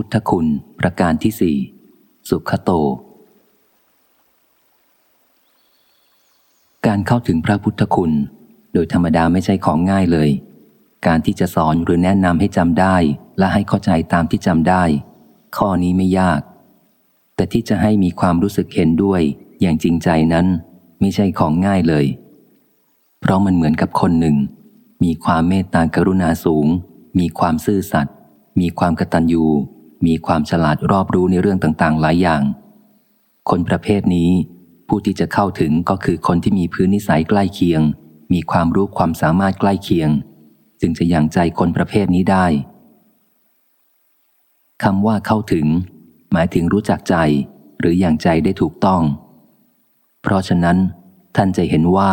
พุทธคุณ ประการที่สี่สุขโต การเข้าถึงพระพุทธคุณ โดยธรรมดาไม่ใช่ของง่ายเลย การที่จะสอนหรือแนะนำให้จำได้ และให้เข้าใจตามที่จำได้ ข้อนี้ไม่ยาก แต่ที่จะให้มีความรู้สึกเห็นด้วย อย่างจริงใจนั้นไม่ใช่ของง่ายเลย เพราะมันเหมือนกับคนหนึ่ง มีความเมตตากรุณาสูง มีความซื่อสัตย์มีความกตัญญู มีความฉลาดรอบรู้ในเรื่องต่างๆ หลายอย่าง คนประเภทนี้ ผู้ที่จะเข้าถึงก็คือคนที่มีพื้นนิสัยใกล้เคียง มีความรู้ความสามารถใกล้เคียง จึงจะอยังใจคนประเภทนี้ได้คำว่าเข้าถึง หมายถึงรู้จักใจหรืออย่างใจได้ถูกต้อง เพราะฉะนั้นท่านจะเห็นว่า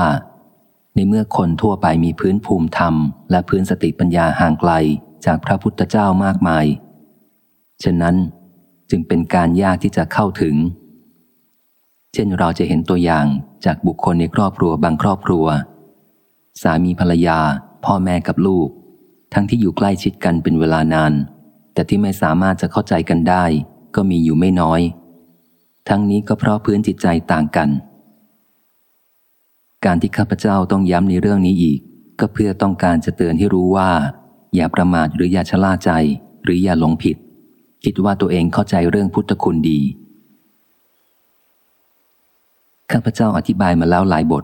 ในเมื่อคนทั่วไปมีพื้นภูมิธรรม และพื้นสติปัญญาห่างไกลจากพระพุทธเจ้ามากมาย ฉะนั้นจึงเป็นการยากที่จะเข้าถึง เช่นเราจะเห็นตัวอย่างจากบุคคลในครอบครัวบางครอบครัว สามีภรรยา พ่อแม่กับลูก ทั้งที่อยู่ใกล้ชิดกันเป็นเวลานาน แต่ที่ไม่สามารถจะเข้าใจกันได้ ก็มีอยู่ไม่น้อย ทั้งนี้ก็เพราะพื้นจิตใจต่างกัน การที่ข้าพเจ้าต้องย้ำในเรื่องนี้อีก ก็เพื่อต้องการจะเตือนให้รู้ว่า อย่าประมาทหรืออย่าชะล่าใจ หรืออย่าหลงผิด คิดว่าตัวเองเข้าใจเรื่องพุทธคุณดี ข้าพเจ้าอธิบายมาแล้วหลายบท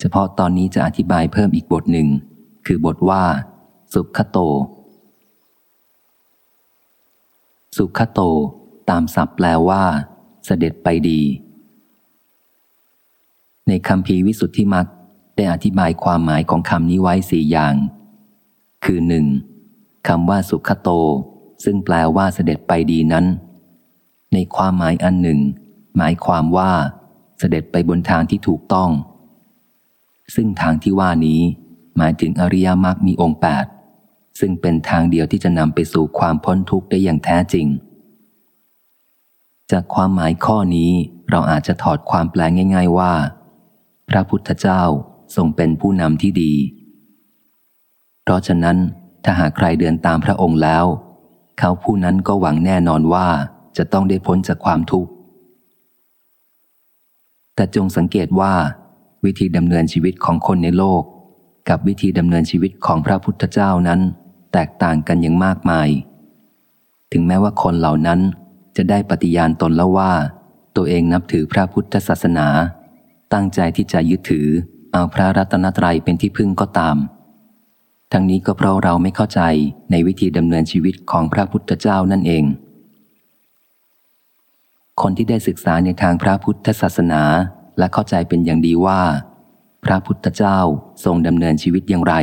เฉพาะตอนนี้จะอธิบายเพิ่มอีกบทหนึ่ง คือบทว่า สุขโต สุขโต ตามศัพท์แปลว่า เสด็จไปดี ในคำพีวิสุทธิมักได้อธิบายความหมายของคำนี้ไว้สี่อย่าง คือหนึ่งคำว่าสุขโต ซึ่งแปลว่าเสด็จไปดีนั้น ในความหมายอันหนึ่ง หมายความว่า เสด็จไปบนทางที่ถูกต้อง ซึ่งทางที่ว่านี้ หมายถึงอริยมรรคมีองค์แปดซึ่งเป็นทางเดียวที่จะนำไปสู่ความพ้นทุกข์ได้อย่างแท้จริง จากความหมายข้อนี้เราอาจจะถอดความแปลง่าย ๆว่า พระพุทธเจ้าทรงเป็นผู้นำที่ดี เพราะฉะนั้นถ้าหากใครเดินตามพระองค์แล้ว เขาผู้นั้นก็หวังแน่นอนว่าจะต้องได้พ้นจากความทุกข์ แต่จงสังเกตว่า วิธีดำเนินชีวิตของคนในโลก กับวิธีดำเนินชีวิตของพระพุทธเจ้านั้น แตกต่างกันอย่างมากมาย ถึงแม้ว่าคนเหล่านั้นจะได้ปฏิญาณตนแล้วว่า ตัวเองนับถือพระพุทธศาสนา ตั้งใจที่จะยึดถือเอาพระรัตนตรัยเป็นที่พึ่งก็ตาม ทั้งนี้ก็เพราะเราไม่เข้าใจในวิธีดำเนินชีวิตของพระพุทธเจ้านั่นเอง คนที่ได้ศึกษาในทางพระพุทธศาสนาและเข้าใจเป็นอย่างดีว่า พระพุทธเจ้าทรงดำเนินชีวิตอย่างไร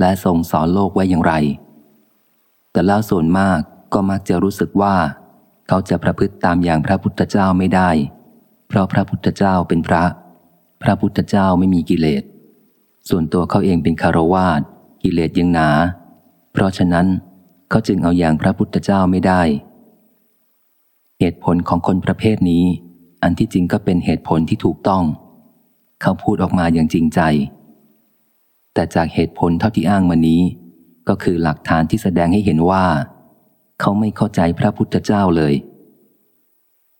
และทรงสอนโลกไว้อย่างไร แต่แล้วส่วนมากก็มักจะรู้สึกว่า เขาจะประพฤติตามอย่างพระพุทธเจ้าไม่ได้ เพราะพระพุทธเจ้าเป็นพระ พระพุทธเจ้าไม่มีกิเลส ส่วนตัวเขาเองเป็นคารวาส กิเลสยังหนา เพราะฉะนั้นเขาจึงเอาอย่างพระพุทธเจ้าไม่ได้ เหตุผลของคนประเภทนี้ อันที่จริงก็เป็นเหตุผลที่ถูกต้อง เขาพูดออกมาอย่างจริงใจ แต่จากเหตุผลเท่าที่อ้างมานี้ ก็คือหลักฐานที่แสดงให้เห็นว่า เขาไม่เข้าใจพระพุทธเจ้าเลย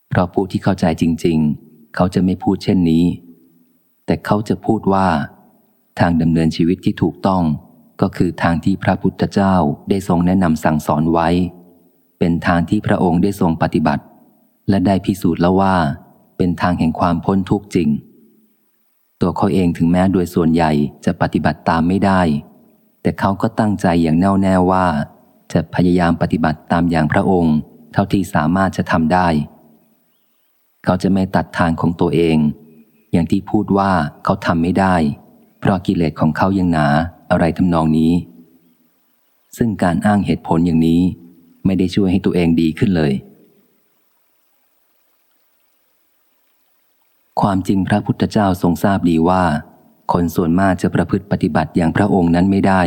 เพราะผู้ที่เข้าใจจริง ๆ เขาจะไม่พูดเช่นนี้ แต่เขาจะพูดว่าทางดำเนินชีวิตที่ถูกต้อง ก็คือทางที่พระพุทธเจ้าได้ทรงแนะนำสั่งสอนไว้ เป็นทางที่พระองค์ได้ทรงปฏิบัติ และได้พิสูจน์แล้วว่า เป็นทางแห่งความพ้นทุกข์จริง ตัวเขาเองถึงแม้โดยส่วนใหญ่จะปฏิบัติตามไม่ได้ แต่เขาก็ตั้งใจอย่างแน่วแน่ว่า จะพยายามปฏิบัติตามอย่างพระองค์ เท่าที่สามารถจะทำได้ เขาจะไม่ตัดทางของตัวเอง อย่างที่พูดว่าเขาทำไม่ได้ เพราะกิเลสของเขายังหนา อะไรทำนองนี้ ซึ่งการอ้างเหตุผลอย่างนี้ไม่ได้ช่วยให้ตัวเองดีขึ้นเลย ความจริงพระพุทธเจ้าทรงทราบดีว่า คนส่วนมากจะประพฤติปฏิบัติอย่างพระองค์นั้นไม่ได้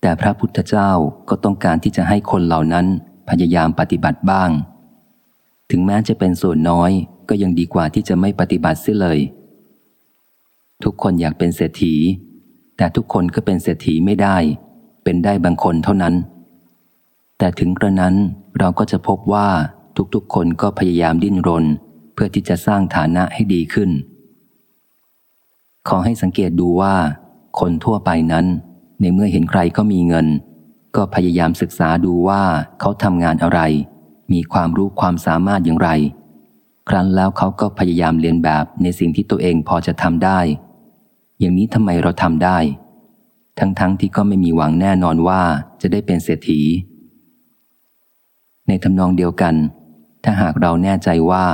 แต่พระพุทธเจ้าก็ต้องการที่จะให้คนเหล่านั้นพยายามปฏิบัติบ้าง ถึงแม้จะเป็นส่วนน้อยก็ยังดีกว่าที่จะไม่ปฏิบัติเสียเลย ทุกคนอยากเป็นเศรษฐี แต่ทุกคนก็เป็นเศรษฐีไม่ได้ เป็นได้บางคนเท่านั้น แต่ถึงกระนั้นเราก็จะพบว่าทุกๆคนก็พยายามดิ้นรน เพื่อที่จะสร้างฐานะให้ดีขึ้น ขอให้สังเกตดูว่า คนทั่วไปนั้น ในเมื่อเห็นใครเขามีเงิน ก็พยายามศึกษาดูว่าเขาทำงานอะไร มีความรู้ความสามารถอย่างไร ครั้นแล้วเขาก็พยายามเรียนแบบในสิ่งที่ตัวเองพอจะทำได้ อย่างนี้ทำไมเราทำได้ ทั้งๆทที่ก็ไม่มีหวังแน่นอนว่าจะได้เป็นเศรษฐี ในทำนองเดียวกัน ถ้าหากเราแน่ใจว่า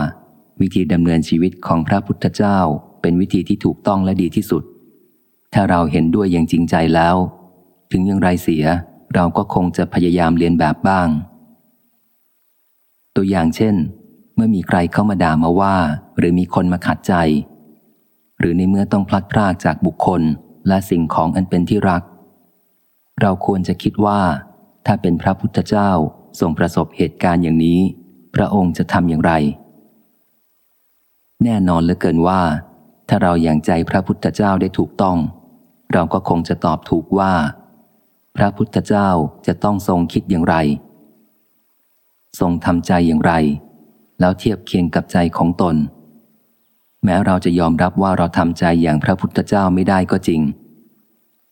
วิธีดำเนินชีวิตของพระพุทธเจ้าเป็นวิธีที่ถูกต้องและดีที่สุด ถ้าเราเห็นด้วยอย่างจริงใจแล้ว ถึงอย่างไรเสียเราก็คงจะพยายามเรียนแบบบ้าง ตัวอย่างเช่น เมื่อมีใครเข้ามาด่ามาว่า หรือมีคนมาขัดใจ หรือในเมื่อต้องพลัดพรากจากบุคคลและสิ่งของอันเป็นที่รัก เราควรจะคิดว่า ถ้าเป็นพระพุทธเจ้าทรงประสบเหตุการณ์อย่างนี้ พระองค์จะทำอย่างไร แน่นอนเหลือเกินว่า ถ้าเราอย่างใจพระพุทธเจ้าได้ถูกต้อง เราก็คงจะตอบถูกว่า พระพุทธเจ้าจะต้องทรงคิดอย่างไร ทรงทำใจอย่างไร แล้วเทียบเคียงกับใจของตน แม้เราจะยอมรับว่าเราทำใจอย่างพระพุทธเจ้าไม่ได้ก็จริง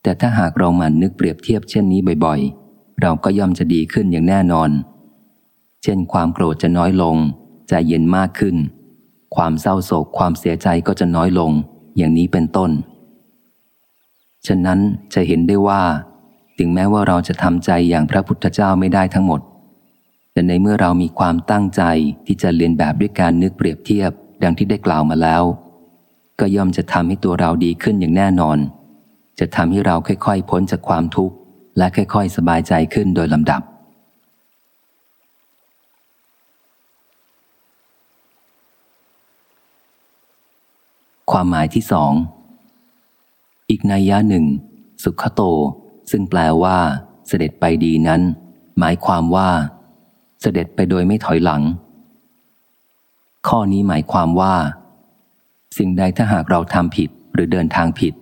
แต่ถ้าหากเราหมั่นนึกเปรียบเทียบเช่นนี้บ่อยๆ เราก็ย่อมจะดีขึ้นอย่างแน่นอน เช่นความโกรธจะน้อยลง ใจเย็นมากขึ้น ความเศร้าโศกความเสียใจก็จะน้อยลง อย่างนี้เป็นต้น ฉะนั้นจะเห็นได้ว่า ถึงแม้ว่าเราจะทำใจอย่างพระพุทธเจ้าไม่ได้ทั้งหมด แต่ในเมื่อเรามีความตั้งใจที่จะเรียนแบบด้วยการนึกเปรียบเทียบ ดังที่ได้กล่าวมาแล้ว ก็ย่อมจะทำให้ตัวเราดีขึ้นอย่างแน่นอน จะทำให้เราค่อยๆ พ้นจากความทุกข์ และค่อยๆ สบายใจขึ้นโดยลำดับ ความหมายที่สองอีกนัยยะหนึ่ง สุขโต ซึ่งแปลว่า เสด็จไปดีนั้น หมายความว่า เสด็จไปโดยไม่ถอยหลัง ข้อนี้หมายความว่า สิ่งใดถ้าหากเราทำผิดหรือเดินทางผิด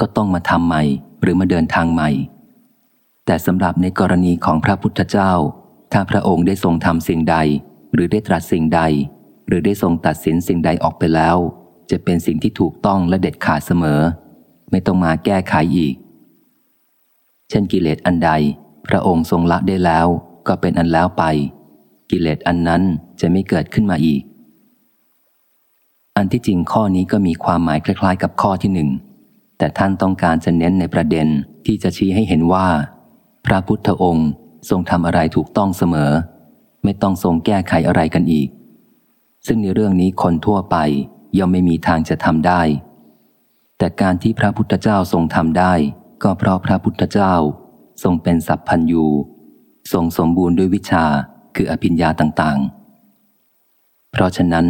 ก็ต้องมาทำใหม่หรือมาเดินทางใหม่ แต่สำหรับในกรณีของพระพุทธเจ้า ถ้าพระองค์ได้ทรงทำสิ่งใด หรือได้ตรัสสิ่งใด หรือได้ทรงตัดสินสิ่งใดออกไปแล้ว จะเป็นสิ่งที่ถูกต้องและเด็ดขาดเสมอ ไม่ต้องมาแก้ไขอีก เช่นกิเลสอันใด พระองค์ทรงละได้แล้วก็เป็นอันแล้วไป กิเลสอันนั้นจะไม่เกิดขึ้นมาอีก อันที่จริงข้อนี้ก็มีความหมายคล้าย ๆ กับข้อที่หนึ่ง แต่ท่านต้องการจะเน้นในประเด็นที่จะชี้ให้เห็นว่า พระพุทธองค์ทรงทำอะไรถูกต้องเสมอ ไม่ต้องทรงแก้ไขอะไรกันอีก ซึ่งในเรื่องนี้คนทั่วไปย่อมไม่มีทางจะทำได้ แต่การที่พระพุทธเจ้าทรงทำได้ ก็เพราะพระพุทธเจ้าทรงเป็นสัพพัญยูทรงสมบูรณ์ด้วยวิชา คืออภิญญาต่างๆ เพราะฉะนั้น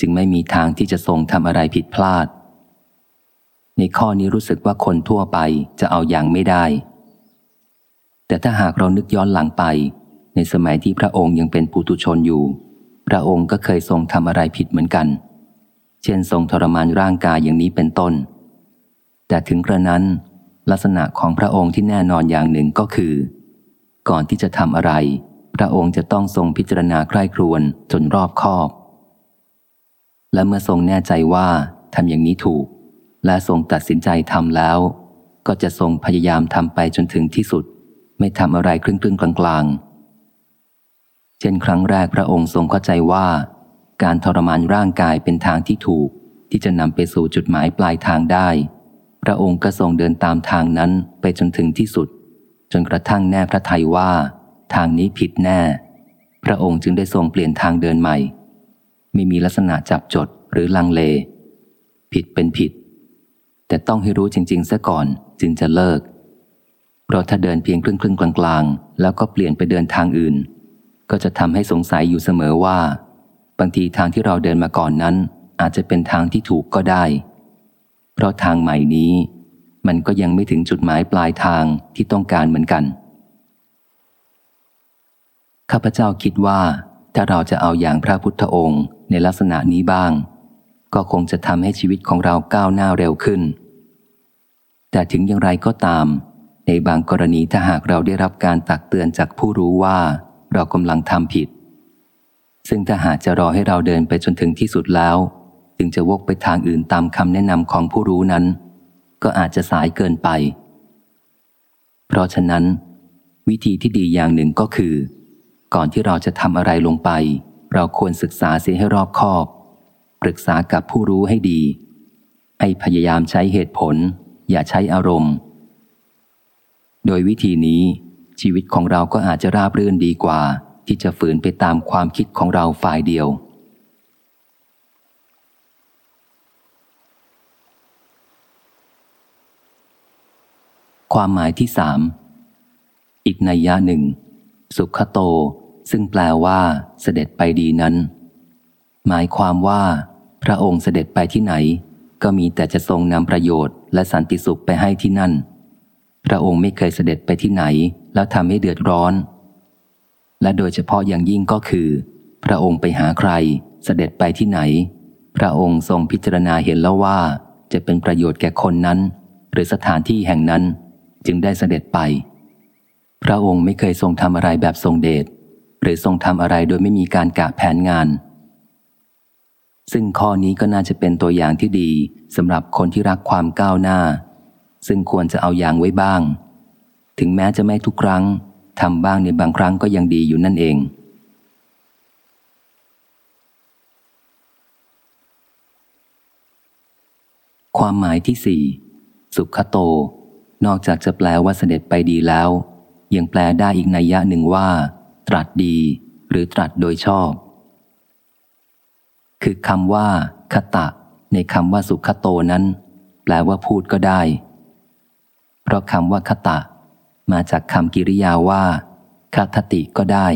จึงไม่มีทางที่จะทรงทำอะไรผิดพลาด ในข้อนี้รู้สึกว่าคนทั่วไปจะเอาอย่างไม่ได้ แต่ถ้าหากเรานึกย้อนหลังไป ในสมัยที่พระองค์ยังเป็นปุตุชนอยู่ พระองค์ก็เคยทรงทำอะไรผิดเหมือนกัน เช่นทรงทรมานร่างกายอย่างนี้เป็นต้น แต่ถึงกระนั้น ลักษณะของพระองค์ที่แน่นอนอย่างหนึ่งก็คือ ก่อนที่จะทำอะไร พระองค์จะต้องทรงพิจารณาใคร่ครวญจนรอบคอบ และเมื่อทรงแน่ใจว่าทำอย่างนี้ถูก และทรงตัดสินใจทำแล้ว ก็จะทรงพยายามทำไปจนถึงที่สุด ไม่ทำอะไรครึ่งครึ่งกลางๆ เช่นครั้งแรกพระองค์ทรงเข้าใจว่า การทรมานร่างกายเป็นทางที่ถูก ที่จะนำไปสู่จุดหมายปลายทางได้ พระองค์ก็ทรงเดินตามทางนั้นไปจนถึงที่สุด จนกระทั่งแน่พระทัยว่า ทางนี้ผิดแน่ พระองค์จึงได้ทรงเปลี่ยนทางเดินใหม่ ไม่มีลักษณะจับจดหรือลังเล ผิดเป็นผิด แต่ต้องให้รู้จริง ๆ ซะก่อนจึงจะเลิก เพราะถ้าเดินเพียงครึ่งครึ่งกลางๆ แล้วก็เปลี่ยนไปเดินทางอื่น ก็จะทำให้สงสัยอยู่เสมอว่า บางทีทางที่เราเดินมาก่อนนั้น อาจจะเป็นทางที่ถูกก็ได้ เพราะทางใหม่นี้ มันก็ยังไม่ถึงจุดหมายปลายทางที่ต้องการเหมือนกัน ข้าพเจ้าคิดว่า ถ้าเราจะเอาอย่างพระพุทธองค์ในลักษณะนี้บ้าง ก็คงจะทำให้ชีวิตของเราก้าวหน้าเร็วขึ้น แต่ถึงอย่างไรก็ตาม ในบางกรณีถ้าหากเราได้รับการตักเตือนจากผู้รู้ว่าเรากำลังทำผิด ซึ่งถ้าหากจะรอให้เราเดินไปจนถึงที่สุดแล้ว จึงจะวกไปทางอื่นตามคำแนะนำของผู้รู้นั้น ก็อาจจะสายเกินไป เพราะฉะนั้น วิธีที่ดีอย่างหนึ่งก็คือ ก่อนที่เราจะทำอะไรลงไป เราควรศึกษาเสียให้รอบคอบ ปรึกษากับผู้รู้ให้ดี ให้พยายามใช้เหตุผล อย่าใช้อารมณ์ โดยวิธีนี้ ชีวิตของเราก็อาจจะราบรื่นดีกว่า ที่จะฝืนไปตามความคิดของเราฝ่ายเดียวความหมายที่สาม อีกนัยยะหนึ่ง สุขโต ซึ่งแปลว่า เสด็จไปดีนั้น หมายความว่า พระองค์เสด็จไปที่ไหน ก็มีแต่จะทรงนำประโยชน์และสันติสุขไปให้ที่นั่น พระองค์ไม่เคยเสด็จไปที่ไหน แล้วทำให้เดือดร้อน และโดยเฉพาะอย่างยิ่งก็คือ พระองค์ไปหาใคร เสด็จไปที่ไหน พระองค์ทรงพิจารณาเห็นแล้วว่า จะเป็นประโยชน์แก่คนนั้น หรือสถานที่แห่งนั้น จึงได้เสด็จไป พระองค์ไม่เคยทรงทำอะไรแบบทรงเดชหรือทรงทำอะไรโดยไม่มีการกะแผนงาน ซึ่งข้อนี้ก็น่าจะเป็นตัวอย่างที่ดีสำหรับคนที่รักความก้าวหน้า ซึ่งควรจะเอาอย่างไว้บ้าง ถึงแม้จะไม่ทุกครั้งทำบ้างในบางครั้งก็ยังดีอยู่นั่นเอง ความหมายที่สี่สุขโต นอกจากจะแปลว่าเสด็จไปดีแล้ว ยังแปลได้อีกนัยยะหนึ่งว่า ตรัสดี หรือตรัสโดยชอบ คือคำว่าคตะ ในคำว่าสุขโตนั้น แปลว่าพูดก็ได้ เพราะคำว่าคตะ มาจากคำกิริยาว่าคทติก็ได้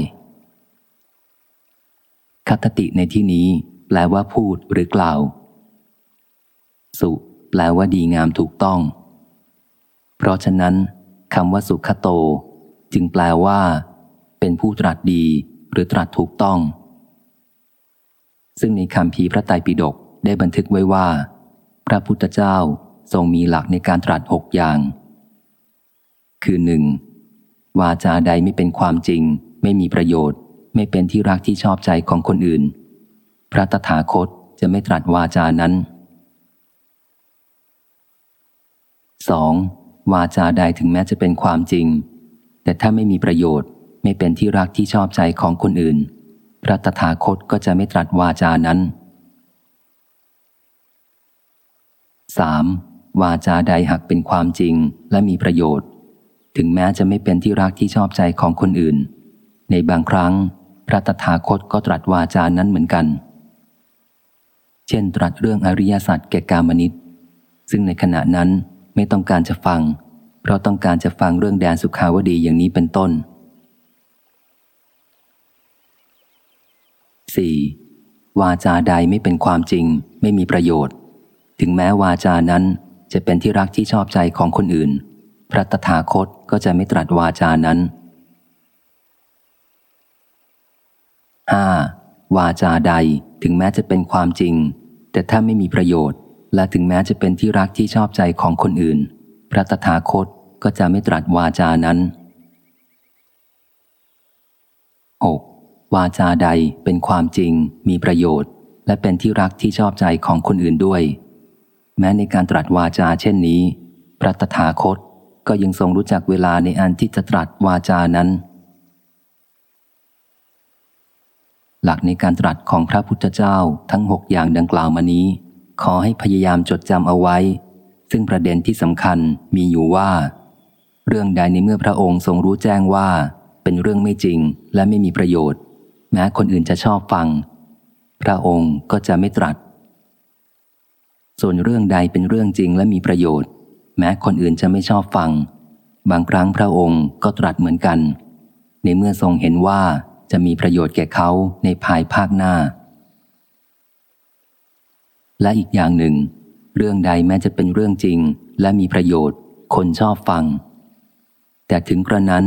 คทติในที่นี้ แปลว่าพูดหรือกล่าว สุ แปลว่าดีงามถูกต้อง เพราะฉะนั้นคำว่าสุขโต จึงแปลว่า เป็นผู้ตรัสดีหรือตรัสถูกต้อง ซึ่งในคำพีพระไตรปิฎกได้บันทึกไว้ว่า พระพุทธเจ้าทรงมีหลักในการตรัสหกอย่าง คือหนึ่งวาจาใดไม่เป็นความจริง ไม่มีประโยชน์ ไม่เป็นที่รักที่ชอบใจของคนอื่น พระตถาคตจะไม่ตรัสวาจานั้น 2. วาจาใดถึงแม้จะเป็นความจริง แต่ถ้าไม่มีประโยชน์ไม่เป็นที่รักที่ชอบใจของคนอื่น พระตถาคตก็จะไม่ตรัสวาจานั้น 3. วาจาใดหากเป็นความจริงและมีประโยชน์ ถึงแม้จะไม่เป็นที่รักที่ชอบใจของคนอื่น ในบางครั้ง พระตถาคตก็ตรัสวาจานั้นเหมือนกัน เช่น ตรัสเรื่องอริยสัจแก่กามนิตซึ่งในขณะนั้นไม่ต้องการจะฟัง ราะต้องการจะฟังเรื่องแดนสุขาวดีอย่างนี้เป็นต้น 4. วาจาใดไม่เป็นความจริง ไม่มีประโยชน์ ถึงแม้วาจานั้นจะเป็นที่รักที่ชอบใจของคนอื่น พระตถาคตก็จะไม่ตรัสวาจานั้น 5. วาจาใดถึงแม้จะเป็นความจริง แต่ถ้าไม่มีประโยชน์ และถึงแม้จะเป็นที่รักที่ชอบใจของคนอื่น พระตถาคต ก็จะไม่ตรัสวาจานั้น 6. วาจาใดเป็นความจริง มีประโยชน์ และเป็นที่รักที่ชอบใจของคนอื่นด้วย แม้ในการตรัสวาจาเช่นนี้ พระตถาคตก็ยังทรงรู้จักเวลาในอันที่จะตรัสวาจานั้น หลักในการตรัสของพระพุทธเจ้าทั้งหกอย่างดังกล่าวมานี้ ขอให้พยายามจดจำเอาไว้ ซึ่งประเด็นที่สำคัญมีอยู่ว่า เรื่องใดในเมื่อพระองค์ทรงรู้แจ้งว่า เป็นเรื่องไม่จริงและไม่มีประโยชน์ แม้คนอื่นจะชอบฟัง พระองค์ก็จะไม่ตรัส ส่วนเรื่องใดเป็นเรื่องจริงและมีประโยชน์ แม้คนอื่นจะไม่ชอบฟัง บางครั้งพระองค์ก็ตรัสเหมือนกัน ในเมื่อทรงเห็นว่าจะมีประโยชน์แก่เขาในภายภาคหน้า และอีกอย่างหนึ่ง เรื่องใดแม้จะเป็นเรื่องจริงและมีประโยชน์ คนชอบฟัง แต่ถึงกระนั้น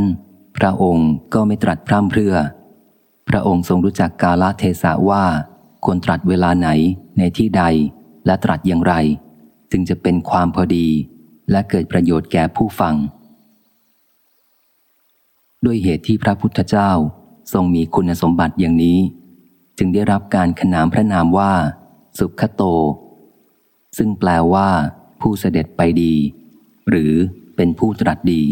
พระองค์ก็ไม่ตรัสพร่ำเพรื่อ พระองค์ทรงรู้จักกาลเทศะว่าควรตรัสเวลาไหนในที่ใดและตรัสอย่างไร จึงจะเป็นความพอดี และเกิดประโยชน์แก่ผู้ฟัง ด้วยเหตุที่พระพุทธเจ้าทรงมีคุณสมบัติอย่างนี้ จึงได้รับการขนามพระนามว่า สุขโต ซึ่งแปลว่า ผู้เสด็จไปดี หรือเป็นผู้ตรัสดี